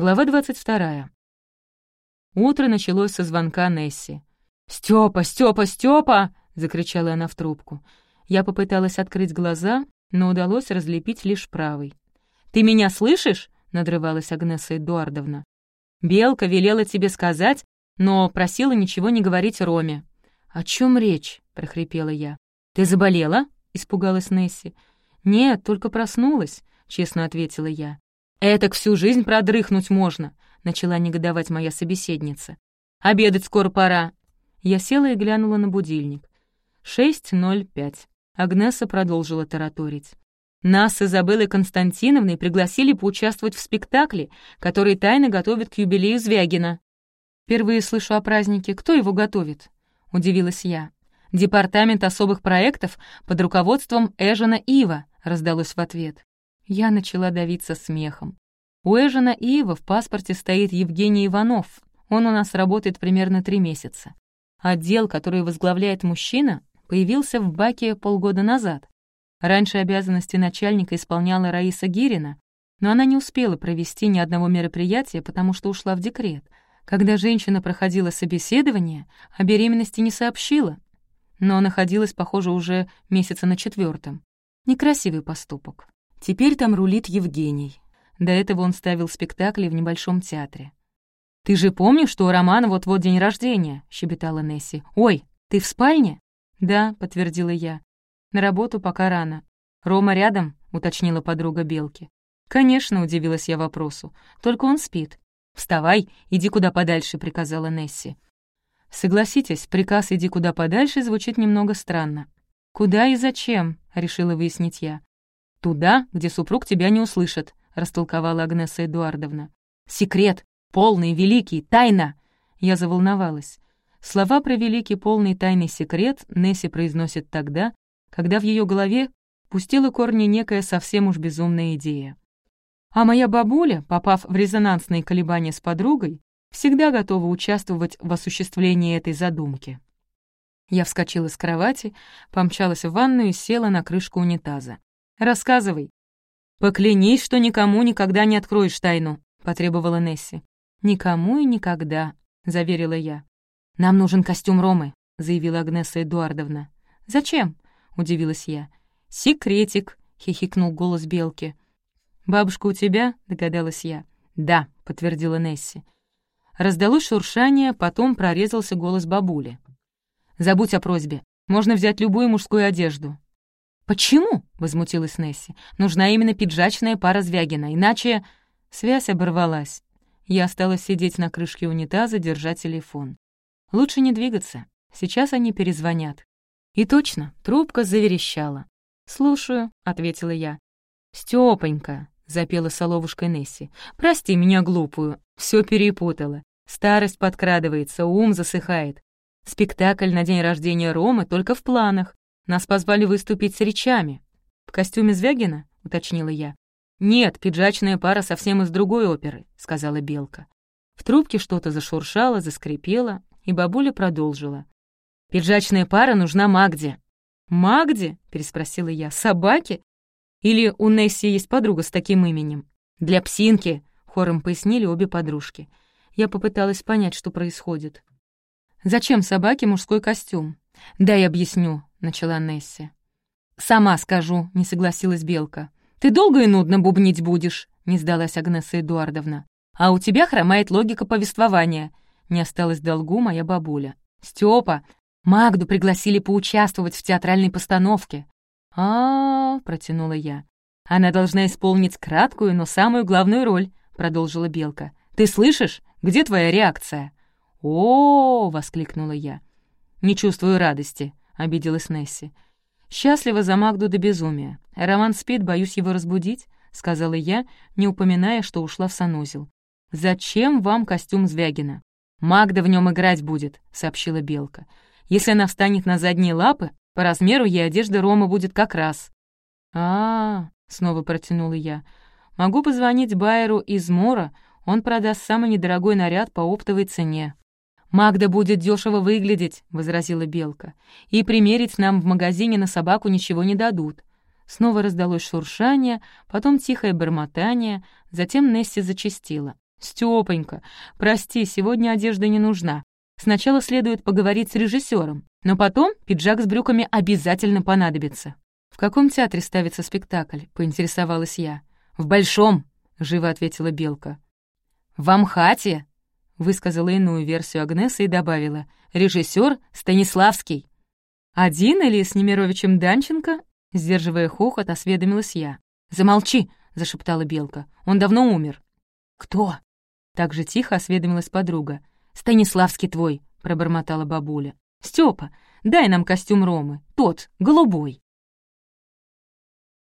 Глава 22. Утро началось со звонка Несси. «Стёпа, Стёпа, Стёпа!» — закричала она в трубку. Я попыталась открыть глаза, но удалось разлепить лишь правый. «Ты меня слышишь?» — надрывалась Агнеса Эдуардовна. «Белка велела тебе сказать, но просила ничего не говорить Роме». «О чем речь?» — прохрипела я. «Ты заболела?» — испугалась Несси. «Нет, только проснулась», — честно ответила я. «Этак всю жизнь продрыхнуть можно», — начала негодовать моя собеседница. «Обедать скоро пора». Я села и глянула на будильник. Шесть ноль пять. Агнеса продолжила тараторить. «Нас с Изабеллой Константиновной пригласили поучаствовать в спектакле, который тайно готовят к юбилею Звягина». «Впервые слышу о празднике. Кто его готовит?» — удивилась я. «Департамент особых проектов под руководством Эжена Ива», — раздалось в ответ. Я начала давиться смехом. У Эжена Ива в паспорте стоит Евгений Иванов. Он у нас работает примерно три месяца. Отдел, который возглавляет мужчина, появился в Баке полгода назад. Раньше обязанности начальника исполняла Раиса Гирина, но она не успела провести ни одного мероприятия, потому что ушла в декрет. Когда женщина проходила собеседование, о беременности не сообщила, но находилась, похоже, уже месяца на четвертом. Некрасивый поступок. Теперь там рулит Евгений. До этого он ставил спектакли в небольшом театре. «Ты же помнишь, что у Романа вот-вот день рождения?» — щебетала Несси. «Ой, ты в спальне?» «Да», — подтвердила я. «На работу пока рано». «Рома рядом?» — уточнила подруга Белки. «Конечно», — удивилась я вопросу. «Только он спит». «Вставай, иди куда подальше», — приказала Несси. Согласитесь, приказ «иди куда подальше» звучит немного странно. «Куда и зачем?» — решила выяснить я. «Туда, где супруг тебя не услышит», — растолковала Агнеса Эдуардовна. «Секрет! Полный, великий, тайна!» Я заволновалась. Слова про великий, полный, тайный секрет Несси произносит тогда, когда в ее голове пустила корни некая совсем уж безумная идея. А моя бабуля, попав в резонансные колебания с подругой, всегда готова участвовать в осуществлении этой задумки. Я вскочила с кровати, помчалась в ванную и села на крышку унитаза. Рассказывай». «Поклянись, что никому никогда не откроешь тайну», — потребовала Несси. «Никому и никогда», — заверила я. «Нам нужен костюм Ромы», — заявила Агнеса Эдуардовна. «Зачем?» — удивилась я. «Секретик», — хихикнул голос Белки. «Бабушка у тебя?» — догадалась я. «Да», — подтвердила Несси. Раздалось шуршание, потом прорезался голос бабули. «Забудь о просьбе. Можно взять любую мужскую одежду. «Почему?» — возмутилась Несси. «Нужна именно пиджачная пара Звягина, иначе...» Связь оборвалась. Я осталась сидеть на крышке унитаза, держа телефон. Лучше не двигаться. Сейчас они перезвонят. И точно, трубка заверещала. «Слушаю», — ответила я. «Стёпонька», — запела соловушкой Несси, — «прости меня глупую, все перепутала. Старость подкрадывается, ум засыхает. Спектакль на день рождения Ромы только в планах. Нас позвали выступить с речами. В костюме Звягина?» — уточнила я. «Нет, пиджачная пара совсем из другой оперы», — сказала Белка. В трубке что-то зашуршало, заскрипело, и бабуля продолжила. «Пиджачная пара нужна Магде». «Магде?» — переспросила я. «Собаке? Или у Несси есть подруга с таким именем?» «Для псинки», — хором пояснили обе подружки. Я попыталась понять, что происходит. «Зачем собаке мужской костюм?» «Дай объясню», — начала Несси. «Сама скажу», — не согласилась Белка. «Ты долго и нудно бубнить будешь», — не сдалась Агнеса Эдуардовна. «А у тебя хромает логика повествования», — не осталась долгу моя бабуля. «Стёпа, Магду пригласили поучаствовать в театральной постановке». А, -а, -а протянула я. «Она должна исполнить краткую, но самую главную роль», — продолжила Белка. «Ты слышишь? Где твоя реакция?» «О!», -о, -о — воскликнула я. «Не чувствую радости», — обиделась Несси. «Счастлива за Магду до безумия. Роман спит, боюсь его разбудить», — сказала я, не упоминая, что ушла в санузел. «Зачем вам костюм Звягина?» «Магда в нем играть будет», — сообщила Белка. «Если она встанет на задние лапы, по размеру ей одежда Рома будет как раз». «А, -а, -а снова протянула я. «Могу позвонить Байеру из Мора, он продаст самый недорогой наряд по оптовой цене». «Магда будет дешево выглядеть», — возразила Белка. «И примерить нам в магазине на собаку ничего не дадут». Снова раздалось шуршание, потом тихое бормотание, затем Несси зачастила. Стёпонька, прости, сегодня одежда не нужна. Сначала следует поговорить с режиссером, но потом пиджак с брюками обязательно понадобится». «В каком театре ставится спектакль?» — поинтересовалась я. «В Большом», — живо ответила Белка. «В Амхате», — высказала иную версию Агнеса и добавила. «Режиссер Станиславский». «Один или с Немировичем Данченко?» Сдерживая хохот, осведомилась я. «Замолчи!» — зашептала Белка. «Он давно умер». «Кто?» Так же тихо осведомилась подруга. «Станиславский твой», — пробормотала бабуля. «Стёпа, дай нам костюм Ромы, тот, голубой».